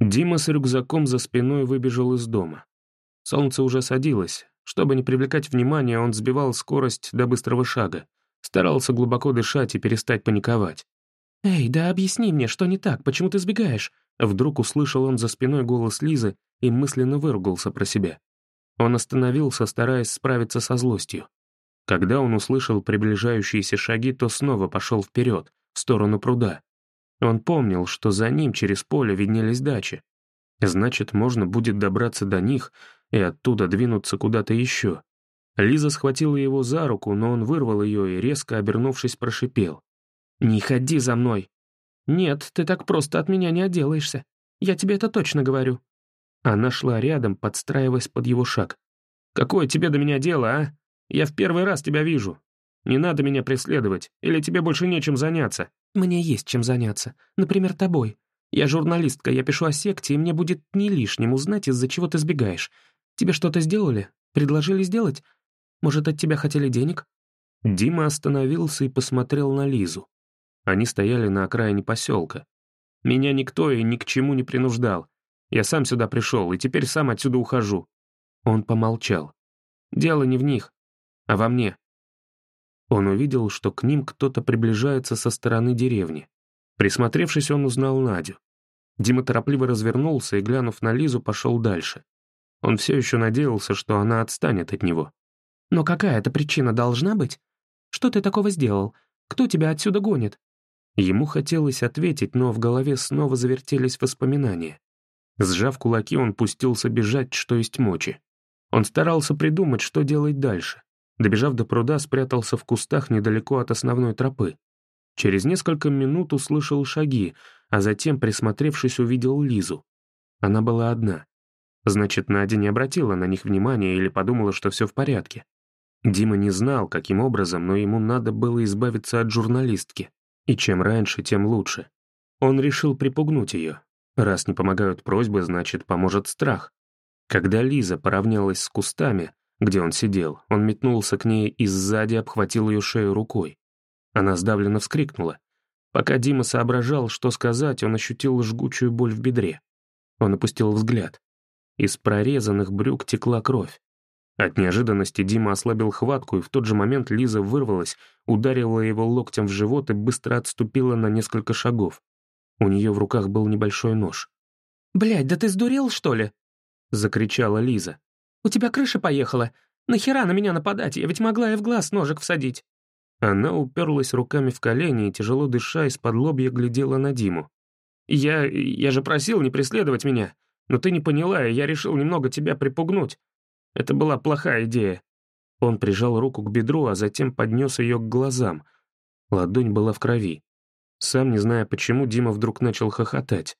Дима с рюкзаком за спиной выбежал из дома. Солнце уже садилось. Чтобы не привлекать внимания, он сбивал скорость до быстрого шага. Старался глубоко дышать и перестать паниковать. «Эй, да объясни мне, что не так, почему ты сбегаешь?» Вдруг услышал он за спиной голос Лизы и мысленно выругался про себя. Он остановился, стараясь справиться со злостью. Когда он услышал приближающиеся шаги, то снова пошел вперед, в сторону пруда. Он помнил, что за ним через поле виднелись дачи. Значит, можно будет добраться до них и оттуда двинуться куда-то еще. Лиза схватила его за руку, но он вырвал ее и, резко обернувшись, прошипел. «Не ходи за мной!» «Нет, ты так просто от меня не отделаешься. Я тебе это точно говорю». Она шла рядом, подстраиваясь под его шаг. «Какое тебе до меня дело, а? Я в первый раз тебя вижу. Не надо меня преследовать, или тебе больше нечем заняться?» «Мне есть чем заняться. Например, тобой. Я журналистка, я пишу о секте, и мне будет не лишним узнать, из-за чего ты сбегаешь. Тебе что-то сделали? Предложили сделать? Может, от тебя хотели денег?» Дима остановился и посмотрел на Лизу. Они стояли на окраине поселка. «Меня никто и ни к чему не принуждал. Я сам сюда пришел, и теперь сам отсюда ухожу». Он помолчал. «Дело не в них, а во мне. Он увидел, что к ним кто-то приближается со стороны деревни. Присмотревшись, он узнал Надю. Дима торопливо развернулся и, глянув на Лизу, пошел дальше. Он все еще надеялся, что она отстанет от него. «Но какая-то причина должна быть? Что ты такого сделал? Кто тебя отсюда гонит?» Ему хотелось ответить, но в голове снова завертелись воспоминания. Сжав кулаки, он пустился бежать, что есть мочи. Он старался придумать, что делать дальше. Добежав до пруда, спрятался в кустах недалеко от основной тропы. Через несколько минут услышал шаги, а затем, присмотревшись, увидел Лизу. Она была одна. Значит, Надя не обратила на них внимания или подумала, что все в порядке. Дима не знал, каким образом, но ему надо было избавиться от журналистки. И чем раньше, тем лучше. Он решил припугнуть ее. Раз не помогают просьбы, значит, поможет страх. Когда Лиза поравнялась с кустами, где он сидел, он метнулся к ней и сзади обхватил ее шею рукой. Она сдавленно вскрикнула. Пока Дима соображал, что сказать, он ощутил жгучую боль в бедре. Он опустил взгляд. Из прорезанных брюк текла кровь. От неожиданности Дима ослабил хватку, и в тот же момент Лиза вырвалась, ударила его локтем в живот и быстро отступила на несколько шагов. У нее в руках был небольшой нож. «Блядь, да ты сдурел, что ли?» — закричала Лиза. У тебя крыша поехала. Нахера на меня нападать? Я ведь могла и в глаз ножик всадить». Она уперлась руками в колени и, тяжело дыша, из-под лобья глядела на Диму. «Я... я же просил не преследовать меня. Но ты не поняла, и я решил немного тебя припугнуть. Это была плохая идея». Он прижал руку к бедру, а затем поднес ее к глазам. Ладонь была в крови. Сам не зная почему, Дима вдруг начал хохотать.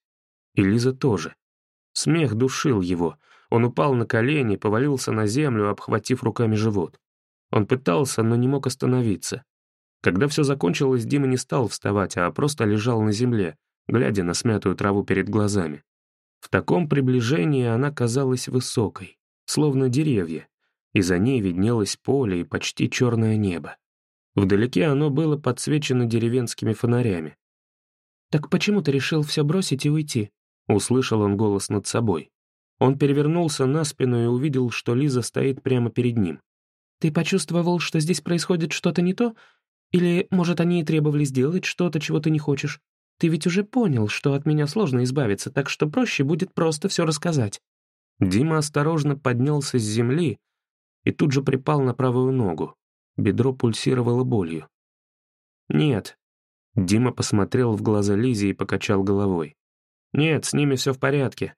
И Лиза тоже. Смех душил его — он упал на колени, повалился на землю, обхватив руками живот. Он пытался, но не мог остановиться. Когда все закончилось, Дима не стал вставать, а просто лежал на земле, глядя на смятую траву перед глазами. В таком приближении она казалась высокой, словно деревья, и за ней виднелось поле и почти черное небо. Вдалеке оно было подсвечено деревенскими фонарями. «Так почему ты решил все бросить и уйти?» — услышал он голос над собой. Он перевернулся на спину и увидел, что Лиза стоит прямо перед ним. «Ты почувствовал, что здесь происходит что-то не то? Или, может, они и требовали сделать что-то, чего ты не хочешь? Ты ведь уже понял, что от меня сложно избавиться, так что проще будет просто все рассказать». Дима осторожно поднялся с земли и тут же припал на правую ногу. Бедро пульсировало болью. «Нет». Дима посмотрел в глаза Лизе и покачал головой. «Нет, с ними все в порядке.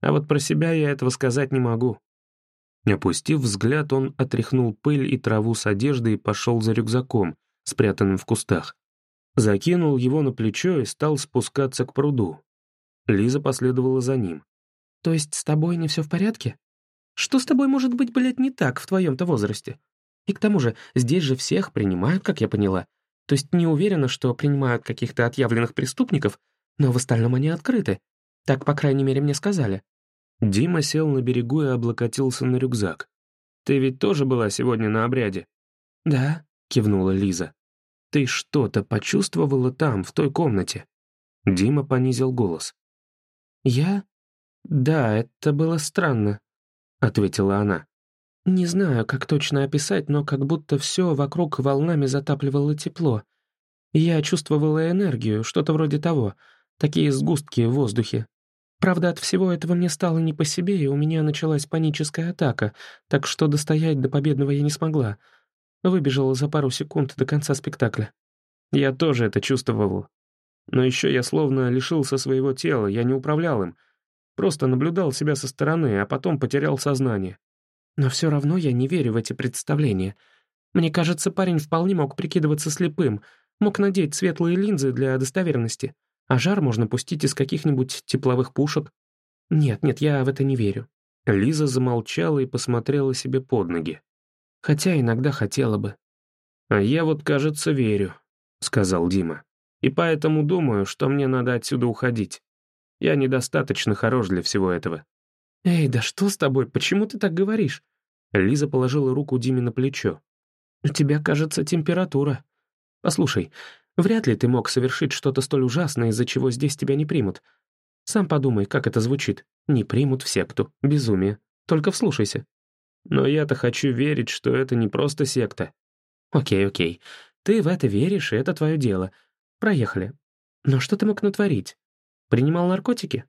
А вот про себя я этого сказать не могу». Опустив взгляд, он отряхнул пыль и траву с одежды и пошел за рюкзаком, спрятанным в кустах. Закинул его на плечо и стал спускаться к пруду. Лиза последовала за ним. «То есть с тобой не все в порядке? Что с тобой может быть, блядь, не так в твоем-то возрасте? И к тому же, здесь же всех принимают, как я поняла. То есть не уверена, что принимают каких-то отъявленных преступников, но в остальном они открыты. Так, по крайней мере, мне сказали». Дима сел на берегу и облокотился на рюкзак. «Ты ведь тоже была сегодня на обряде?» «Да», — кивнула Лиза. «Ты что-то почувствовала там, в той комнате?» Дима понизил голос. «Я? «Да, это было странно», — ответила она. «Не знаю, как точно описать, но как будто все вокруг волнами затапливало тепло. Я чувствовала энергию, что-то вроде того, такие сгустки в воздухе. Правда, от всего этого мне стало не по себе, и у меня началась паническая атака, так что достоять до победного я не смогла. Выбежала за пару секунд до конца спектакля. Я тоже это чувствовал. Но еще я словно лишился своего тела, я не управлял им. Просто наблюдал себя со стороны, а потом потерял сознание. Но все равно я не верю в эти представления. Мне кажется, парень вполне мог прикидываться слепым, мог надеть светлые линзы для достоверности, а жар можно пустить из каких-нибудь тепловых пушек. Нет, нет, я в это не верю. Лиза замолчала и посмотрела себе под ноги. Хотя иногда хотела бы. «А я вот, кажется, верю», — сказал Дима. «И поэтому думаю, что мне надо отсюда уходить. Я недостаточно хорош для всего этого». «Эй, да что с тобой? Почему ты так говоришь?» Лиза положила руку Диме на плечо. «У тебя, кажется, температура. Послушай, вряд ли ты мог совершить что-то столь ужасное, из-за чего здесь тебя не примут. Сам подумай, как это звучит. Не примут в секту. Безумие. Только вслушайся. Но я-то хочу верить, что это не просто секта. Окей, окей. Ты в это веришь, и это твое дело. Проехали. Но что ты мог натворить? Принимал наркотики?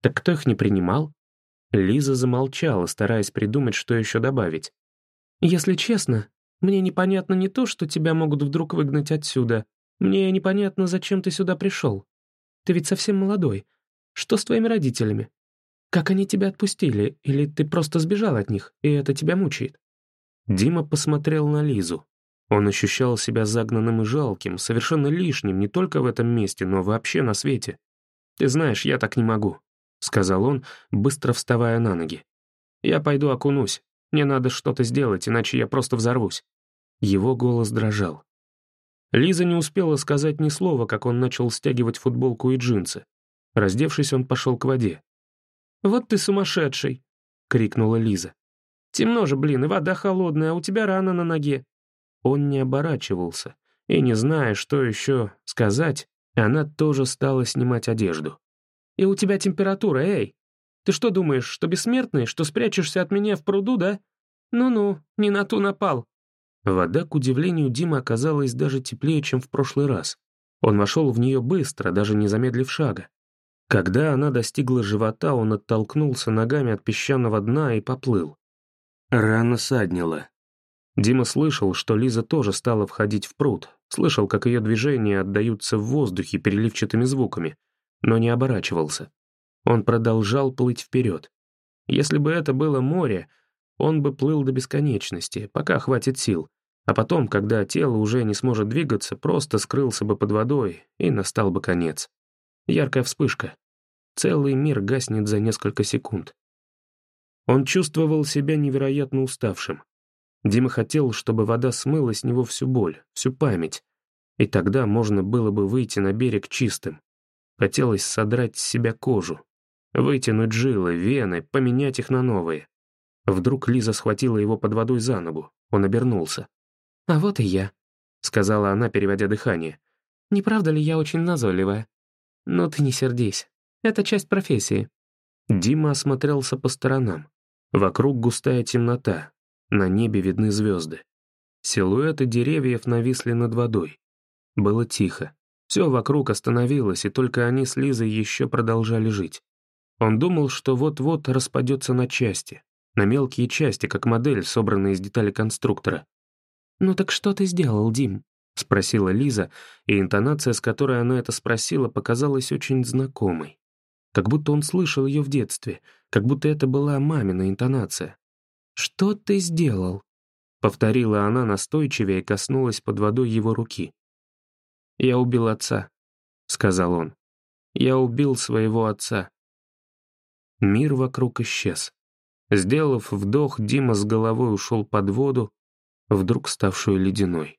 Так кто их не принимал? Лиза замолчала, стараясь придумать, что еще добавить. «Если честно, мне непонятно не то, что тебя могут вдруг выгнать отсюда. Мне непонятно, зачем ты сюда пришел. Ты ведь совсем молодой. Что с твоими родителями? Как они тебя отпустили? Или ты просто сбежал от них, и это тебя мучает?» Дима посмотрел на Лизу. Он ощущал себя загнанным и жалким, совершенно лишним не только в этом месте, но вообще на свете. «Ты знаешь, я так не могу», — сказал он, быстро вставая на ноги. «Я пойду окунусь. Мне надо что-то сделать, иначе я просто взорвусь». Его голос дрожал. Лиза не успела сказать ни слова, как он начал стягивать футболку и джинсы. Раздевшись, он пошел к воде. «Вот ты сумасшедший!» — крикнула Лиза. «Темно же, блин, и вода холодная, а у тебя рана на ноге». Он не оборачивался, и, не зная, что еще сказать, она тоже стала снимать одежду. «И у тебя температура, эй! Ты что думаешь, что бессмертный, что спрячешься от меня в пруду, да? Ну-ну, не на ту напал». Вода, к удивлению Димы, оказалась даже теплее, чем в прошлый раз. Он вошел в нее быстро, даже не замедлив шага. Когда она достигла живота, он оттолкнулся ногами от песчаного дна и поплыл. Рана саднила. Дима слышал, что Лиза тоже стала входить в пруд, слышал, как ее движения отдаются в воздухе переливчатыми звуками, но не оборачивался. Он продолжал плыть вперед. Если бы это было море, он бы плыл до бесконечности, пока хватит сил, а потом, когда тело уже не сможет двигаться, просто скрылся бы под водой, и настал бы конец. Яркая вспышка. Целый мир гаснет за несколько секунд. Он чувствовал себя невероятно уставшим. Дима хотел, чтобы вода смыла с него всю боль, всю память, и тогда можно было бы выйти на берег чистым. Хотелось содрать с себя кожу, вытянуть жилы, вены, поменять их на новые. Вдруг Лиза схватила его под водой за ногу, он обернулся. «А вот и я», — сказала она, переводя дыхание. «Не правда ли я очень назойливая? Ну ты не сердись, это часть профессии». Дима осмотрелся по сторонам. Вокруг густая темнота, на небе видны звезды. Силуэты деревьев нависли над водой. Было тихо. Все вокруг остановилось, и только они с Лизой еще продолжали жить. Он думал, что вот-вот распадется на части, на мелкие части, как модель, собранная из деталей конструктора. «Ну так что ты сделал, Дим?» — спросила Лиза, и интонация, с которой она это спросила, показалась очень знакомой. Как будто он слышал ее в детстве, как будто это была мамина интонация. «Что ты сделал?» — повторила она настойчивее и коснулась под водой его руки. «Я убил отца», — сказал он. «Я убил своего отца». Мир вокруг исчез. Сделав вдох, Дима с головой ушел под воду, вдруг ставшую ледяной.